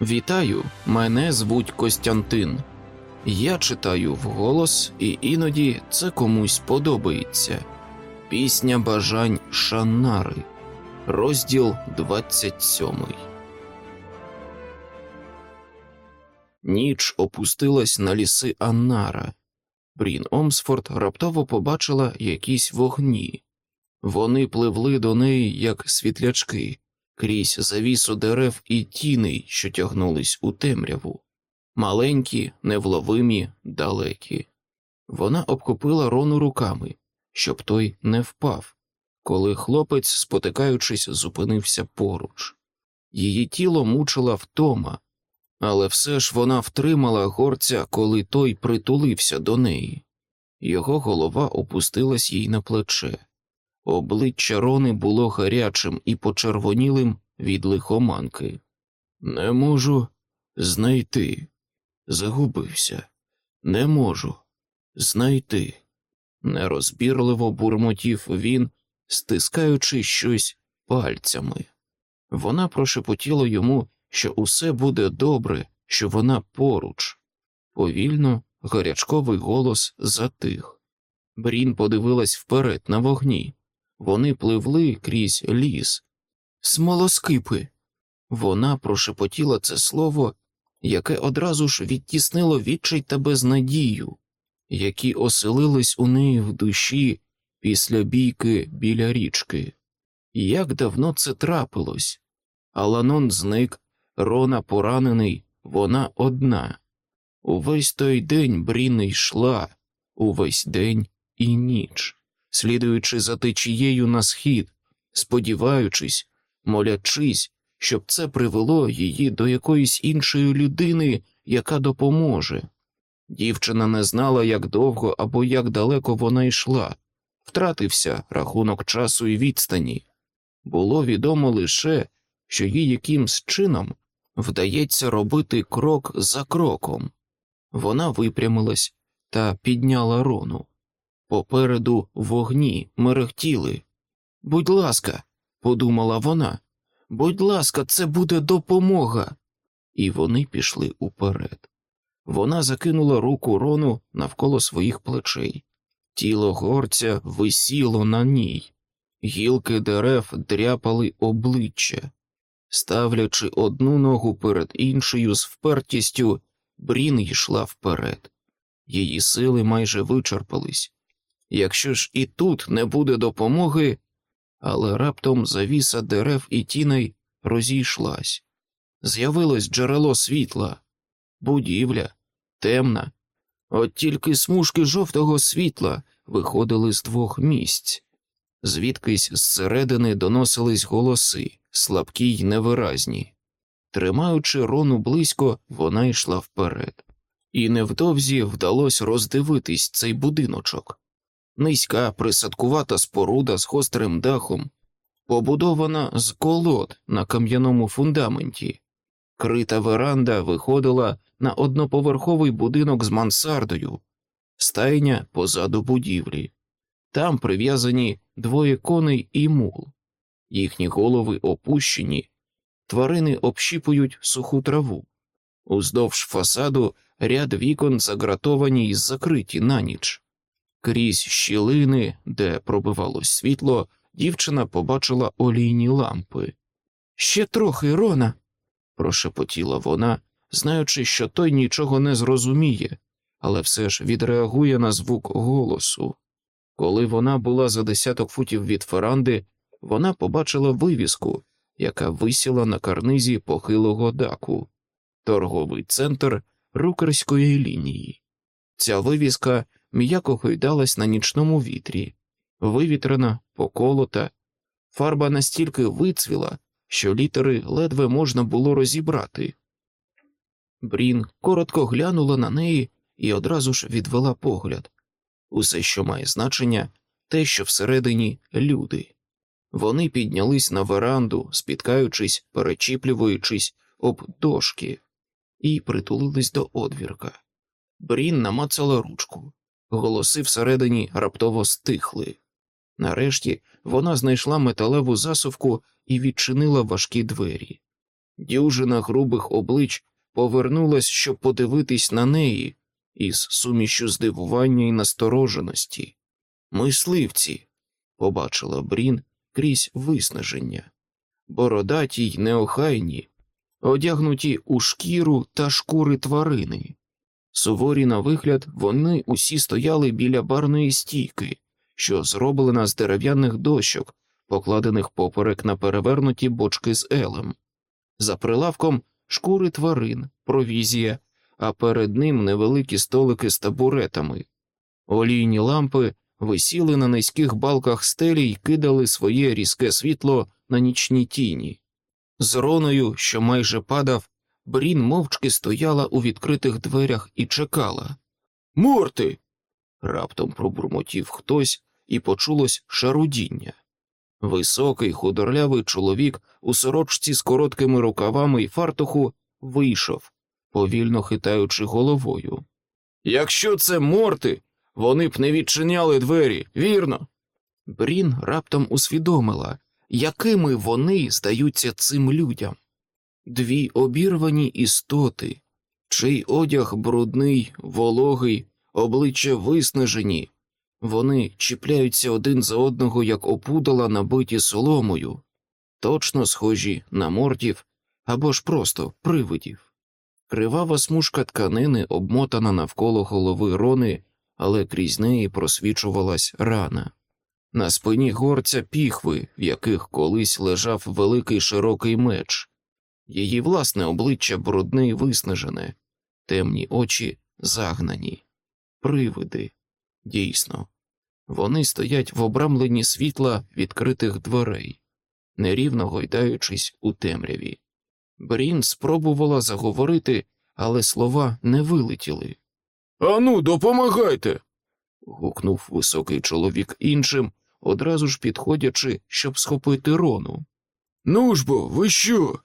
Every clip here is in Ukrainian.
Вітаю, мене звуть Костянтин. Я читаю вголос, і іноді це комусь подобається. Пісня бажань Шаннари, розділ 27. Ніч опустилась на ліси Аннара. Брін Омсфорд раптово побачила якісь вогні. Вони пливли до неї, як світлячки, крізь завісу дерев і тіней, що тягнулись у темряву. Маленькі, невловимі, далекі. Вона обкопила рону руками, щоб той не впав, коли хлопець, спотикаючись, зупинився поруч. Її тіло мучила втома, але все ж вона втримала горця, коли той притулився до неї. Його голова опустилась їй на плече. Обличчя Рони було гарячим і почервонілим від лихоманки. Не можу знайти. Загубився. Не можу знайти. Нерозбірливо бурмотів він, стискаючи щось пальцями. Вона прошепотіла йому, що усе буде добре, що вона поруч. Повільно гарячковий голос затих. Брін подивилась вперед на вогні. Вони пливли крізь ліс. Смолоскипи. Вона прошепотіла це слово, яке одразу ж відтіснило відчай та безнадію, які оселились у неї в душі після бійки біля річки. Як давно це трапилось? Аланон зник, Рона поранений, вона одна. Увесь той день Бріни йшла, увесь день і ніч, слідуючи за течією на схід, сподіваючись, молячись, щоб це привело її до якоїсь іншої людини, яка допоможе. Дівчина не знала, як довго або як далеко вона йшла, втратився рахунок часу і відстані. Було відомо лише, що їй якимсь чином вдається робити крок за кроком. Вона випрямилась та підняла рону. Попереду вогні мерехтіли. Будь ласка, подумала вона, будь ласка, це буде допомога. І вони пішли уперед. Вона закинула руку рону навколо своїх плечей. Тіло горця висіло на ній, гілки дерев дряпали обличчя. Ставлячи одну ногу перед іншою з впертістю, Брін йшла вперед. Її сили майже вичерпались. Якщо ж і тут не буде допомоги, але раптом завіса дерев і тіней розійшлась. З'явилось джерело світла, будівля, темна, от тільки смужки жовтого світла виходили з двох місць, звідкись зсередини доносились голоси, слабкі й невиразні. Тримаючи рону близько, вона йшла вперед, і невдовзі вдалося роздивитись цей будиночок. Низька присадкувата споруда з гострим дахом, побудована з колод на кам'яному фундаменті. Крита веранда виходила на одноповерховий будинок з мансардою, стайня позаду будівлі. Там прив'язані двоє коней і мул. Їхні голови опущені, тварини общіпують суху траву. Уздовж фасаду ряд вікон загратовані й закриті на ніч. Крізь щілини, де пробивалось світло, дівчина побачила олійні лампи. Ще трохи, Рона, прошепотіла вона, знаючи, що той нічого не зрозуміє, але все ж відреагує на звук голосу. Коли вона була за десяток футів від феранди, вона побачила вивіску, яка висіла на карнизі похилого даку, торговий центр рукерської лінії. Ця вивіска м'яко гойдалась на нічному вітрі, вивітрена, поколота, фарба настільки вицвіла, що літери ледве можна було розібрати. Брін коротко глянула на неї і одразу ж відвела погляд. Усе, що має значення, те, що всередині люди. Вони піднялись на веранду, спіткаючись, перечіплюючись об дошки, і притулились до одвірка. Брін намацала ручку, голоси всередині раптово стихли. Нарешті вона знайшла металеву засувку і відчинила важкі двері. Дюжина грубих облич повернулась, щоб подивитись на неї із сумішю здивування і настороженості. Мисливці, побачила Брін крізь виснаження, бородаті й неохайні, одягнуті у шкіру та шкури тварини. Суворі на вигляд, вони усі стояли біля барної стійки, що зроблена з дерев'яних дощок, покладених поперек на перевернуті бочки з елем. За прилавком шкури тварин, провізія, а перед ним невеликі столики з табуретами. Олійні лампи висіли на низьких балках стелі й кидали своє різке світло на нічні тіні. З роною, що майже падав, Брін мовчки стояла у відкритих дверях і чекала. Морти. раптом пробурмотів хтось, і почулось шарудіння. Високий худорлявий чоловік у сорочці з короткими рукавами і фартуху вийшов, повільно хитаючи головою. Якщо це морти, вони б не відчиняли двері, вірно? Брін раптом усвідомила, якими вони здаються цим людям. Дві обірвані істоти, чий одяг брудний, вологий, обличчя виснажені, вони чіпляються один за одного, як опудала, набиті соломою, точно схожі на мортів або ж просто привидів. Кривава смужка тканини обмотана навколо голови рони, але крізь неї просвічувалась рана. На спині горця піхви, в яких колись лежав великий широкий меч, її власне обличчя брудне й виснажене, темні очі загнані, привиди. Дійсно, вони стоять в обрамленні світла відкритих дверей, нерівно гойдаючись у темряві. Брін спробувала заговорити, але слова не вилетіли. Ану, допомагайте. гукнув високий чоловік іншим, одразу ж підходячи, щоб схопити рону. Ну ж бо, ви що?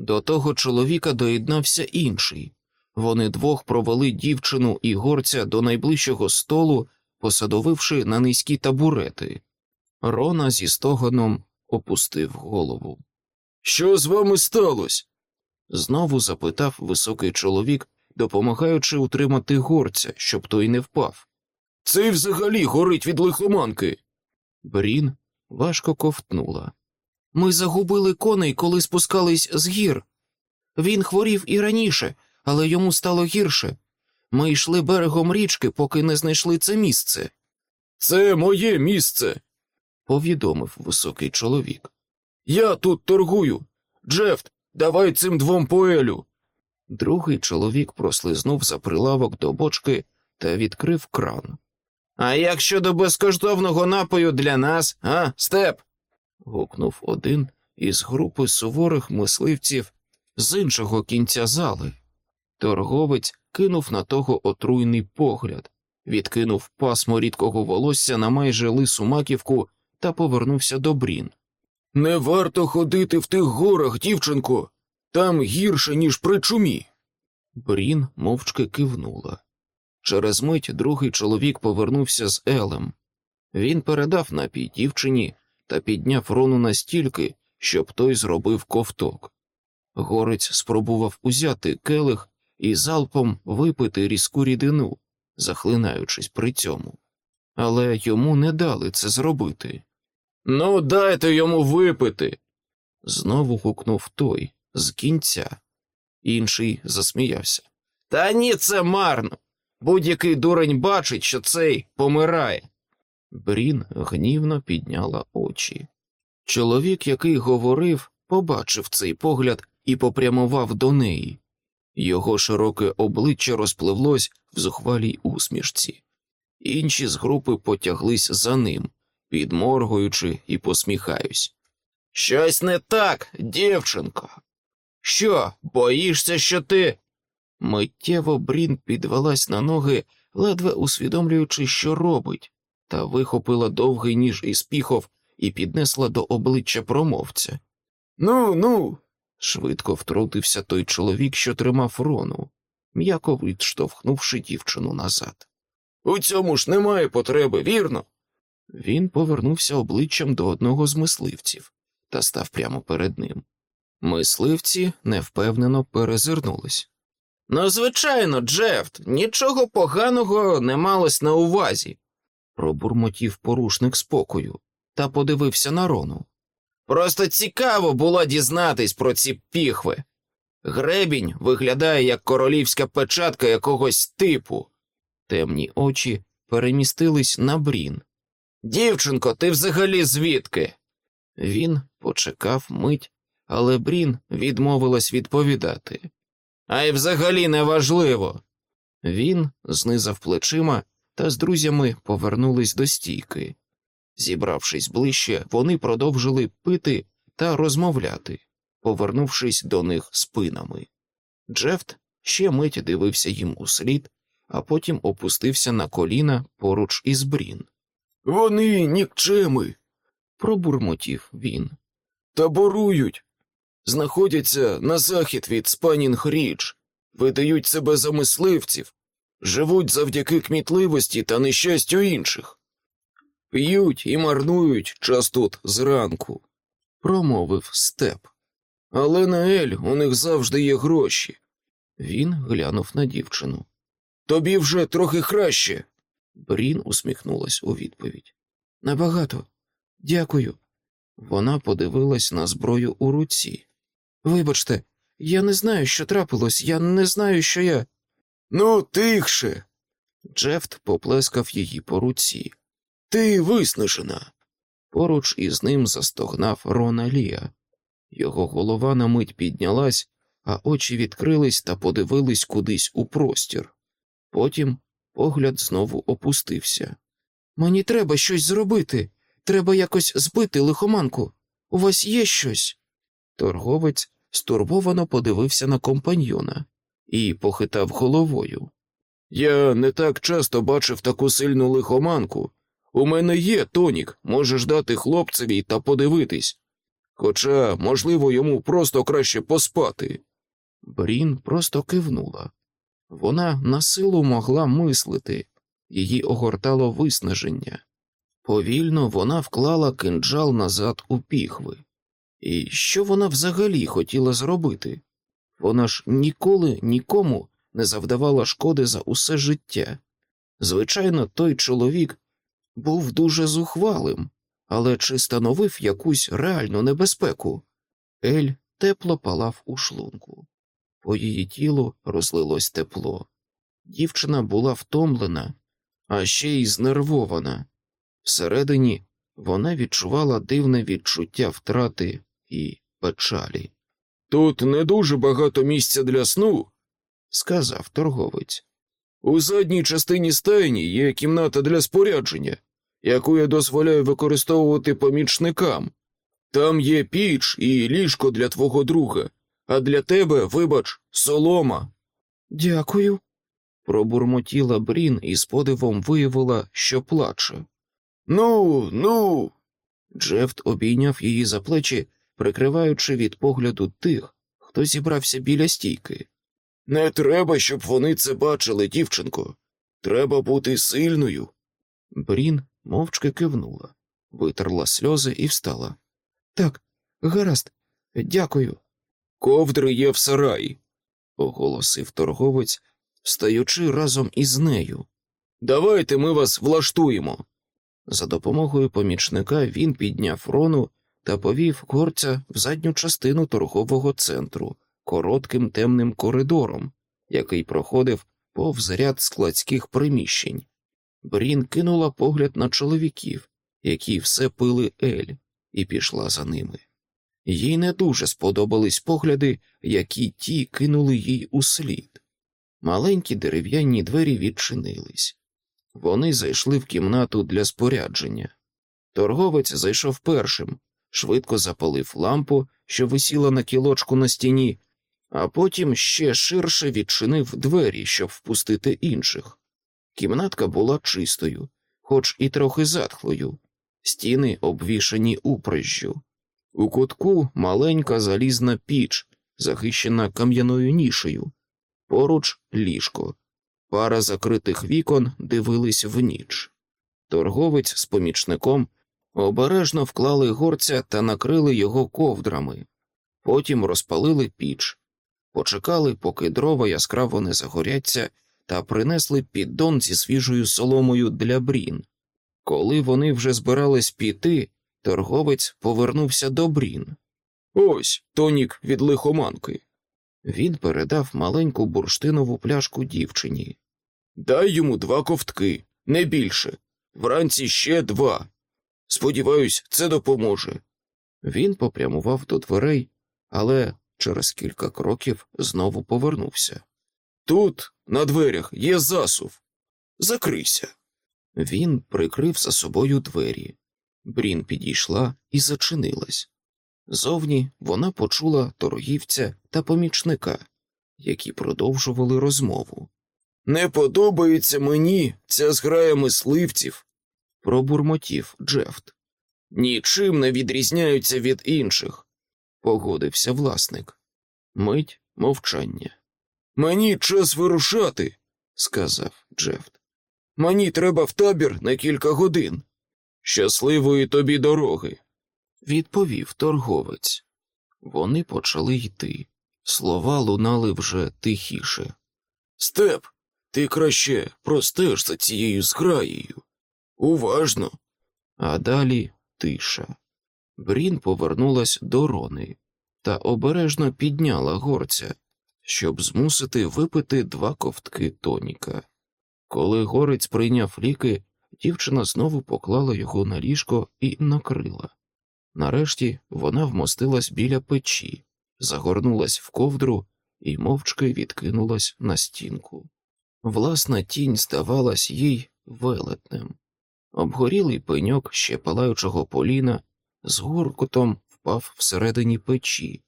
До того чоловіка доєднався інший. Вони двох провели дівчину і горця до найближчого столу, посадовивши на низькі табурети. Рона зі стогоном опустив голову. Що з вами сталося? знову запитав високий чоловік, допомагаючи утримати горця, щоб той не впав. Цей взагалі горить від лихоманки. Брін важко ковтнула. Ми загубили коней, коли спускались з гір. Він хворів і раніше, але йому стало гірше. Ми йшли берегом річки, поки не знайшли це місце. Це моє місце, повідомив високий чоловік. Я тут торгую. Джефт, давай цим двом поелю. Другий чоловік прослизнув за прилавок до бочки та відкрив кран. А як щодо безкоштовного напою для нас, а, степ? Гукнув один із групи суворих мисливців з іншого кінця зали. Торговець кинув на того отруйний погляд, відкинув пасмо рідкого волосся на майже лису маківку та повернувся до Брін. Не варто ходити в тих горах, дівчинко, там гірше, ніж при чумі. Брін мовчки кивнула. Через мить другий чоловік повернувся з Елем. Він передав напій дівчині та підняв рону настільки, щоб той зробив ковток. Горець спробував узяти келих і залпом випити різку рідину, захлинаючись при цьому. Але йому не дали це зробити. Ну, дайте йому випити. знову гукнув той з кінця. Інший засміявся. Та ні, це марно. Будь-який дурень бачить, що цей помирає. Брін гнівно підняла очі. Чоловік, який говорив, побачив цей погляд і попрямував до неї. Його широке обличчя розпливлось в зухвалій усмішці. Інші з групи потяглись за ним, підморгуючи і посміхаюсь. Щось не так, дівчинко. Що, боїшся, що ти? Миттєво Брін підвелась на ноги, ледве усвідомлюючи, що робить, та вихопила довгий ніж із піхов і піднесла до обличчя промовця. Ну, ну, швидко втрутився той чоловік, що тримав рону, м'яко відштовхнувши дівчину назад. У цьому ж немає потреби, вірно? Він повернувся обличчям до одного з мисливців та став прямо перед ним. Мисливці невпевнено перезирнулись. Ну, звичайно, Джефт, нічого поганого не малось на увазі, пробурмотів порушник спокою та подивився на Рону. Просто цікаво було дізнатись про ці піхви. Гребінь виглядає як королівська печатка якогось типу. Темні очі перемістились на брін. Дівчинко, ти взагалі звідки? Він почекав мить, але Брін відмовилась відповідати. А й взагалі неважливо. Він знизав плечима та з друзями повернулись до стійки. Зібравшись ближче, вони продовжили пити та розмовляти, повернувшись до них спинами. Джефт ще мить дивився їм у слід, а потім опустився на коліна поруч із Брін. Вони нікчеми, пробурмотів він. Таборують, знаходяться на захід від Спанінг Річ, видають себе за мисливців, живуть завдяки кмітливості та нещастю інших. П'ють і марнують час тут зранку, промовив степ. Але на Ель у них завжди є гроші. Він глянув на дівчину. Тобі вже трохи краще. Брін усміхнулась у відповідь. Набагато. Дякую. Вона подивилась на зброю у руці. Вибачте, я не знаю, що трапилось, я не знаю, що я. Ну, тихше. Джефт поплескав її по руці. Ти виснажена. Поруч із ним застогнав Рона Лія. Його голова на мить піднялась, а очі відкрились та подивились кудись у простір. Потім погляд знову опустився. Мені треба щось зробити. Треба якось збити лихоманку. У вас є щось? Торговець стурбовано подивився на компаньйона і похитав головою. Я не так часто бачив таку сильну лихоманку. У мене є тонік, можеш дати хлопцеві та подивитись. Хоча, можливо, йому просто краще поспати. Брін просто кивнула. Вона на силу могла мислити, її огортало виснаження. Повільно вона вклала кинджал назад у піхви. І що вона взагалі хотіла зробити? Вона ж ніколи нікому не завдавала шкоди за усе життя. Звичайно, той чоловік був дуже зухвалим, але чи становив якусь реальну небезпеку? Ель тепло палав у шлунку. По її тілу розлилось тепло. Дівчина була втомлена, а ще й знервована. Всередині вона відчувала дивне відчуття втрати і печалі. Тут не дуже багато місця для сну, сказав торговець. У задній частині стайні є кімната для спорядження, яку я дозволяю використовувати помічникам. Там є піч і ліжко для твого друга, а для тебе, вибач, солома. Дякую. Пробурмотіла Брін і з подивом виявила, що плаче. Ну, ну. Джефт обійняв її за плечі, прикриваючи від погляду тих, хто зібрався біля стійки. Не треба, щоб вони це бачили, дівчинко. Треба бути сильною. Брін мовчки кивнула, витерла сльози і встала. Так, гаразд, дякую. Ковдри є в сараї, оголосив торговець, встаючи разом із нею. Давайте ми вас влаштуємо. За допомогою помічника він підняв рону та повів горця в задню частину торгового центру коротким темним коридором, який проходив повз ряд складських приміщень. Брін кинула погляд на чоловіків, які все пили ель, і пішла за ними. Їй не дуже сподобались погляди, які ті кинули їй у слід. Маленькі дерев'яні двері відчинились. Вони зайшли в кімнату для спорядження. Торговець зайшов першим, швидко запалив лампу, що висіла на кілочку на стіні, а потім ще ширше відчинив двері, щоб впустити інших. Кімнатка була чистою, хоч і трохи затхлою, стіни обвішані уприжжю. У кутку маленька залізна піч, захищена кам'яною нішею, поруч ліжко. Пара закритих вікон дивились в ніч. Торговець з помічником обережно вклали горця та накрили його ковдрами. Потім розпалили піч, почекали, поки дрова яскраво не загоряться, та принесли піддон зі свіжою соломою для брін. Коли вони вже збирались піти, торговець повернувся до брін. Ось тонік від лихоманки. Він передав маленьку бурштинову пляшку дівчині. Дай йому два ковтки, не більше. Вранці ще два. Сподіваюсь, це допоможе. Він попрямував до дверей, але через кілька кроків знову повернувся. Тут, на дверях, є засув. Закрийся. Він прикрив за собою двері. Брін підійшла і зачинилась. Зовні вона почула торгівця та помічника, які продовжували розмову. Не подобається мені ця зграя мисливців, пробурмотів Джефт. Нічим не відрізняються від інших, погодився власник. Мить мовчання. Мені час вирушати, сказав Джефт. Мені треба в табір на кілька годин. Щасливої тобі дороги, відповів торговець. Вони почали йти. Слова лунали вже тихіше. Степ, ти краще простеж за цією зграєю. Уважно. А далі тиша. Брін повернулась до рони та обережно підняла горця, щоб змусити випити два ковтки тоніка. Коли горець прийняв ліки, дівчина знову поклала його на ліжко і накрила. Нарешті вона вмостилась біля печі, загорнулась в ковдру і мовчки відкинулась на стінку. Власна тінь здавалась їй велетнем. Обгорілий пеньок ще палаючого поліна з гуркотом впав всередині печі,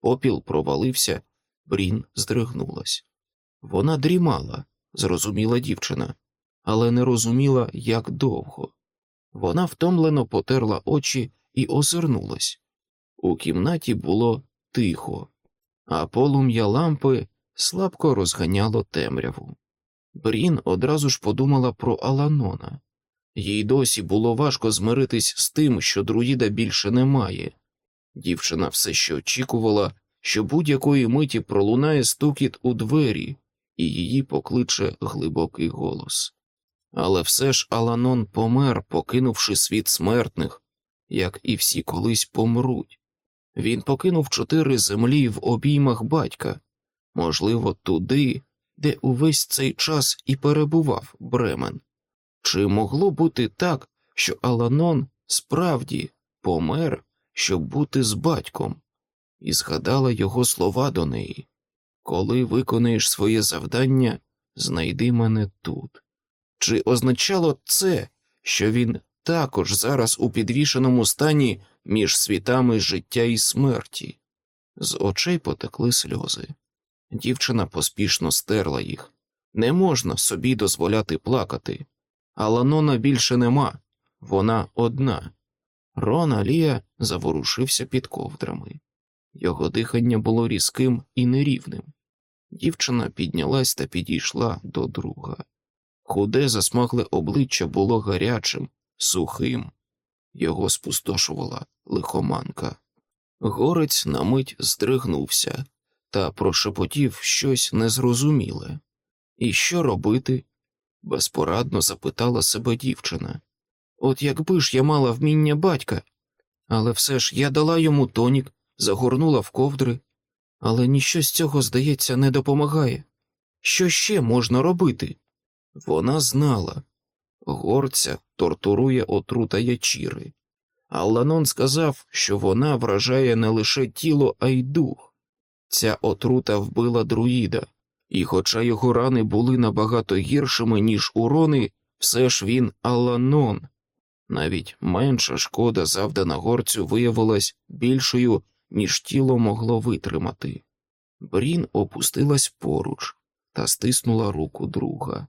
попіл провалився, брін здригнулась. Вона дрімала, зрозуміла дівчина, але не розуміла, як довго. Вона втомлено потерла очі і озирнулась. У кімнаті було тихо, а полум'я лампи слабко розганяло темряву. Брін одразу ж подумала про Аланона. Їй досі було важко змиритись з тим, що друїда більше немає. Дівчина все ще очікувала, що будь-якої миті пролунає стукіт у двері, і її покличе глибокий голос. Але все ж Аланон помер, покинувши світ смертних, як і всі колись помруть. Він покинув чотири землі в обіймах батька, можливо, туди, де увесь цей час і перебував Бремен. Чи могло бути так, що Аланон справді помер, щоб бути з батьком, і згадала його слова до неї коли виконаєш своє завдання, знайди мене тут. Чи означало це, що він також зараз у підвішеному стані між світами життя і смерті? З очей потекли сльози. Дівчина поспішно стерла їх. Не можна собі дозволяти плакати. Аланона більше нема, вона одна. Рон Алія заворушився під ковдрами. Його дихання було різким і нерівним. Дівчина піднялась та підійшла до друга. Худе засмагле обличчя було гарячим, сухим, його спустошувала лихоманка. Горець на мить здригнувся та прошепотів щось незрозуміле. І що робити? Безпорадно запитала себе дівчина. От якби ж я мала вміння батька, але все ж я дала йому тонік, загорнула в ковдри, але ніщо з цього, здається, не допомагає. Що ще можна робити? Вона знала горця тортурує отрута ячіри, Алланон сказав, що вона вражає не лише тіло, а й дух. Ця отрута вбила друїда, і, хоча його рани були набагато гіршими, ніж урони, все ж він Алланон. Навіть менша шкода, завдана горцю, виявилась більшою, ніж тіло могло витримати. Брін опустилась поруч та стиснула руку друга.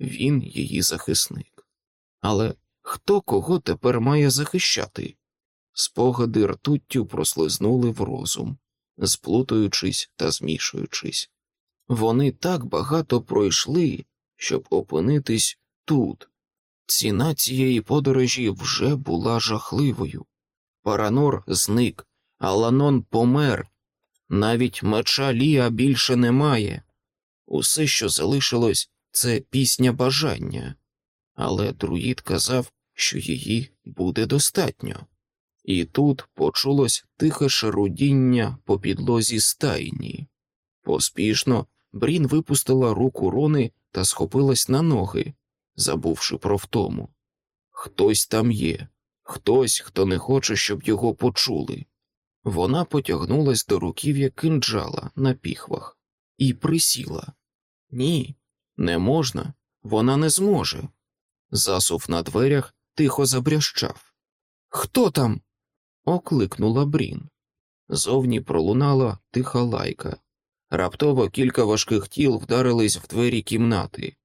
Він її захисник. Але хто кого тепер має захищати? Спогади ртуттю прослизнули в розум, сплутуючись та змішуючись. Вони так багато пройшли, щоб опинитись тут. Ціна цієї подорожі вже була жахливою. Паранор зник, Аланон помер, Навіть меча Ліа більше немає. Усе, що залишилось, це пісня бажання, але друїд казав, що її буде достатньо. І тут почулось тихе шарудіння по підлозі стайні. Поспішно Брін випустила руку Рони та схопилась на ноги, забувши про втому. Хтось там є, хтось, хто не хоче, щоб його почули. Вона потягнулась до руків'я кинджала на піхвах і присіла. Ні, не можна, вона не зможе. Засув на дверях тихо забрящав. Хто там? окликнула Брін. Зовні пролунала тиха лайка. Раптово кілька важких тіл вдарились в двері кімнати.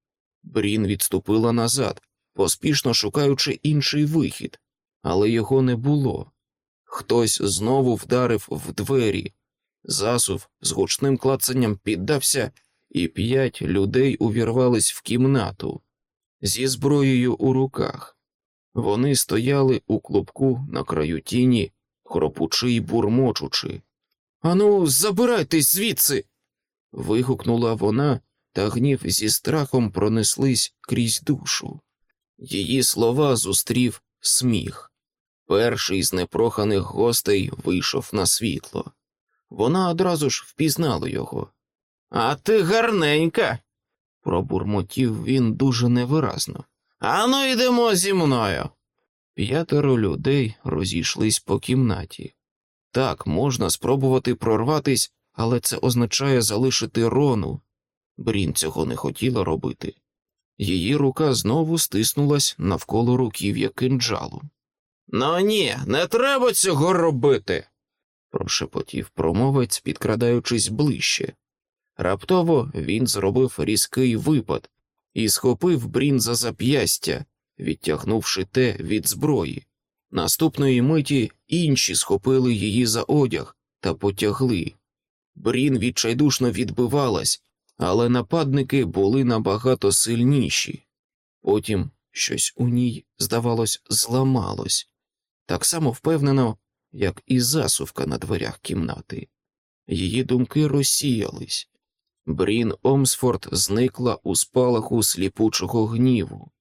Брін відступила назад, поспішно шукаючи інший вихід, але його не було. Хтось знову вдарив в двері. Засув з гучним клацанням піддався, і п'ять людей увірвались в кімнату зі зброєю у руках. Вони стояли у клубку на краю тіні, хропучи й бурмочучи. Ану, забирайтесь звідси. Вигукнула вона, та гнів зі страхом пронеслись крізь душу. Її слова зустрів сміх. Перший з непроханих гостей вийшов на світло. Вона одразу ж впізнала його. А ти гарненька, пробурмотів він дуже невиразно. Ану, йдемо зі мною. П'ятеро людей розійшлись по кімнаті. Так, можна спробувати прорватись, але це означає залишити рону. Брін цього не хотіла робити. Її рука знову стиснулась навколо руків'я кинджалу. Ну ні, не треба цього робити, прошепотів промовець, підкрадаючись ближче. Раптово він зробив різкий випад і схопив брін за зап'ястя, відтягнувши те від зброї. Наступної миті інші схопили її за одяг та потягли. Брін відчайдушно відбивалась, але нападники були набагато сильніші. Потім щось у ній, здавалось, зламалось, так само впевнено, як і засувка на дверях кімнати. Її думки розсіялись. Брін Омсфорд зникла у спалаху сліпучого гніву.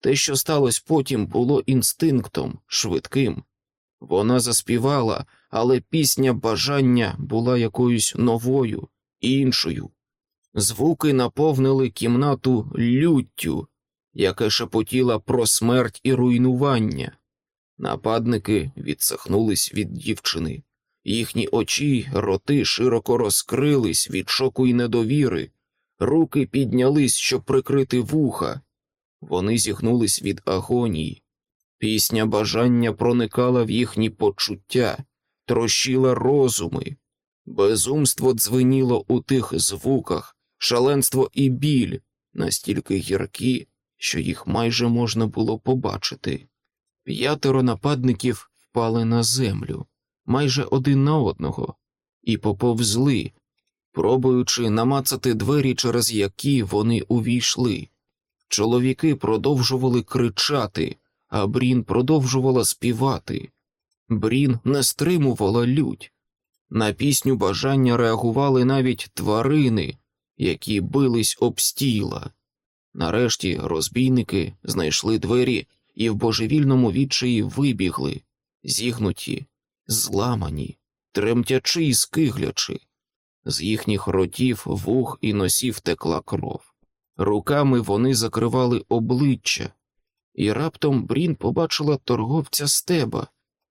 Те, що сталося потім, було інстинктом швидким. Вона заспівала, але пісня бажання була якоюсь новою, іншою. Звуки наповнили кімнату люттю, яке шепотіла про смерть і руйнування. Нападники відсахнулись від дівчини, їхні очі, роти широко розкрились від шоку й недовіри, руки піднялись, щоб прикрити вуха. Вони зігнулись від агонії. Пісня бажання проникала в їхні почуття, трощила розуми. Безумство дзвеніло у тих звуках, шаленство і біль настільки гіркі, що їх майже можна було побачити. П'ятеро нападників впали на землю, майже один на одного, і поповзли, пробуючи намацати двері, через які вони увійшли. Чоловіки продовжували кричати, а Брін продовжувала співати. Брін не стримувала лють. На пісню бажання реагували навіть тварини, які бились об стіла. Нарешті розбійники знайшли двері і в божевільному відчаї вибігли, зігнуті, зламані, тремтячи і скиглячи. З їхніх ротів, вух і носів текла кров. Руками вони закривали обличчя, і раптом Брін побачила торговця стеба.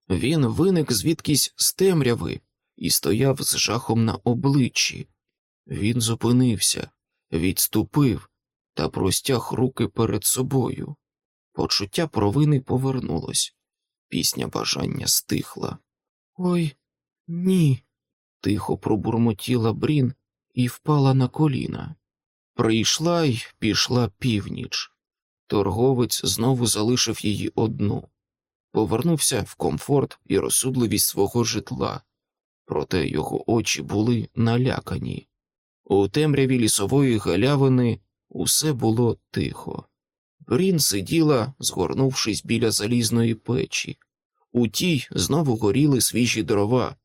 Він виник звідкись з темряви і стояв з жахом на обличчі. Він зупинився, відступив та простяг руки перед собою. Почуття провини повернулось. Пісня бажання стихла. Ой, ні. Тихо пробурмотіла Брін і впала на коліна. Прийшла й пішла північ. Торговець знову залишив її одну, повернувся в комфорт і розсудливість свого житла, проте його очі були налякані. У темряві лісової галявини усе було тихо. Брін сиділа, згорнувшись біля залізної печі. У тій знову горіли свіжі дрова.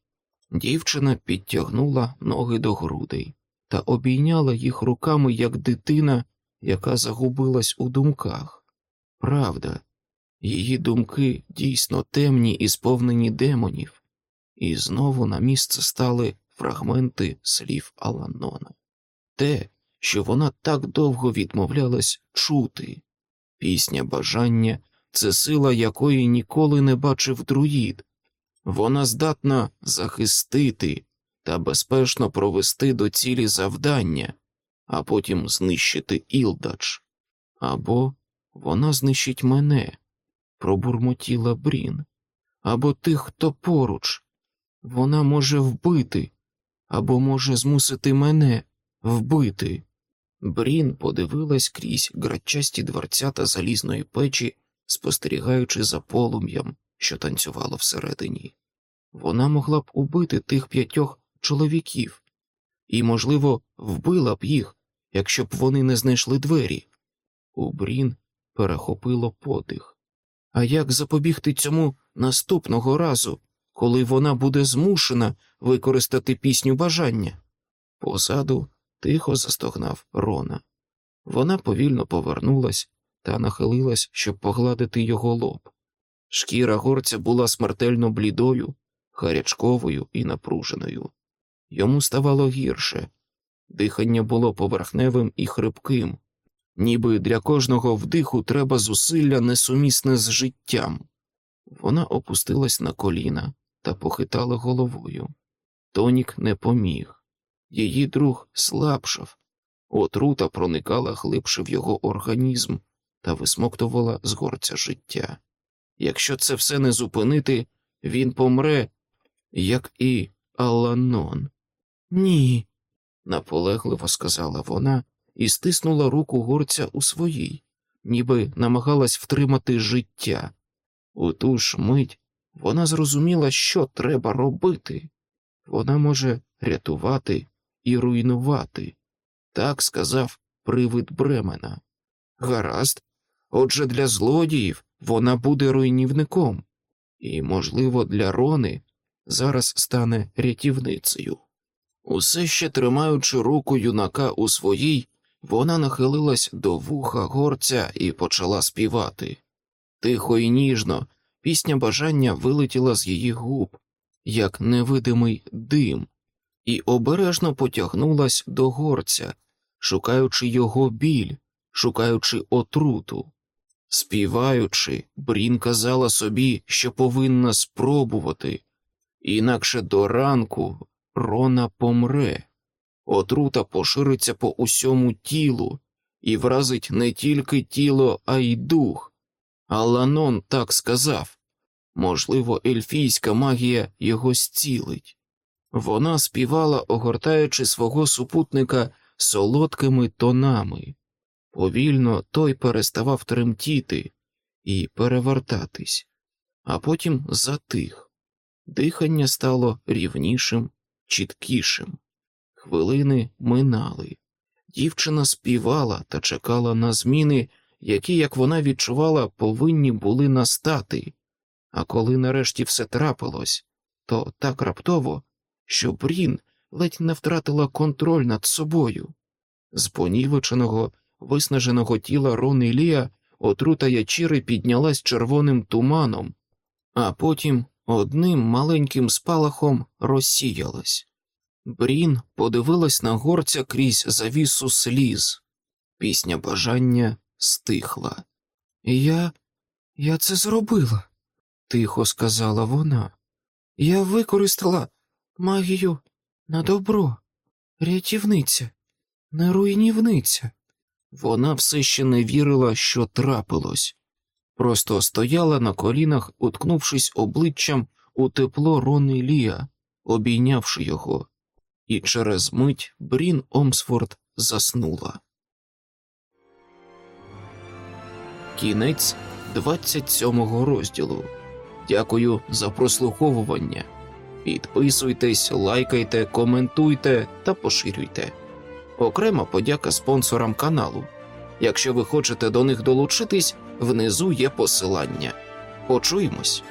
Дівчина підтягнула ноги до грудей та обійняла їх руками, як дитина, яка загубилась у думках. Правда, її думки дійсно темні і сповнені демонів, і знову на місце стали фрагменти слів Аланона. Те, що вона так довго відмовлялась чути, пісня бажання це сила, якої ніколи не бачив друїд. Вона здатна захистити та безпечно провести до цілі завдання, а потім знищити Ілдач. Або вона знищить мене, пробурмотіла Брін, або тих, хто поруч. Вона може вбити, або може змусити мене вбити. Брін подивилась крізь грачасті дверцята залізної печі, спостерігаючи за полум'ям, що танцювало всередині. Вона могла б убити тих п'ятьох чоловіків і, можливо, вбила б їх, якщо б вони не знайшли двері. У Брін перехопило подих. А як запобігти цьому наступного разу, коли вона буде змушена використати пісню бажання? Позаду тихо застогнав Рона. Вона повільно повернулась та нахилилась, щоб погладити його лоб. Шкіра горця була смертельно блідою, гарячковою і напруженою. Йому ставало гірше, дихання було поверхневим і хрипким, ніби для кожного вдиху треба зусилля несумісне з життям. Вона опустилась на коліна та похитала головою. Тонік не поміг. Її друг слабшав, отрута проникала глибше в його організм та висмоктувала з горця життя. Якщо це все не зупинити, він помре, як і Аланон. Ні, наполегливо сказала вона і стиснула руку горця у своїй, ніби намагалась втримати життя. У ту ж мить вона зрозуміла, що треба робити. Вона може рятувати і руйнувати. Так сказав привид Бремена. Гаразд, отже, для злодіїв вона буде руйнівником, і, можливо, для Рони зараз стане рятівницею. Усе ще тримаючи руку юнака у своїй, вона нахилилась до вуха горця і почала співати. Тихо і ніжно пісня бажання вилетіла з її губ, як невидимий дим, і обережно потягнулась до горця, шукаючи його біль, шукаючи отруту. Співаючи, Брін казала собі, що повинна спробувати, інакше до ранку Рона помре, отрута пошириться по усьому тілу і вразить не тільки тіло, а й дух. Аланон так сказав можливо, ельфійська магія його зцілить. Вона співала, огортаючи свого супутника солодкими тонами. Повільно той переставав тремтіти і перевертатись, а потім затих. Дихання стало рівнішим, чіткішим. Хвилини минали. Дівчина співала та чекала на зміни, які, як вона відчувала, повинні були настати. А коли нарешті все трапилось, то так раптово, що Брін ледь не втратила контроль над собою. З понівеченого, виснаженого тіла Рони Лія отрута ячіри піднялась червоним туманом, а потім одним маленьким спалахом розсіялась. Брін подивилась на горця крізь завісу сліз. Пісня бажання стихла. Я, я це зробила, тихо сказала вона. Я використала магію на добро, рятівниця, не руйнівниця. Вона все ще не вірила, що трапилось, просто стояла на колінах, уткнувшись обличчям у тепло Рони Лія, обійнявши його, і через мить Брін Омсфорд заснула. Кінець 27 розділу. Дякую за прослуховування. Підписуйтесь, лайкайте, коментуйте та поширюйте. Окрема подяка спонсорам каналу. Якщо ви хочете до них долучитись, внизу є посилання. Почуємось!